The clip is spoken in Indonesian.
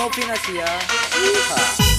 Novinasia. Ya. Yeehaw. Novinasia.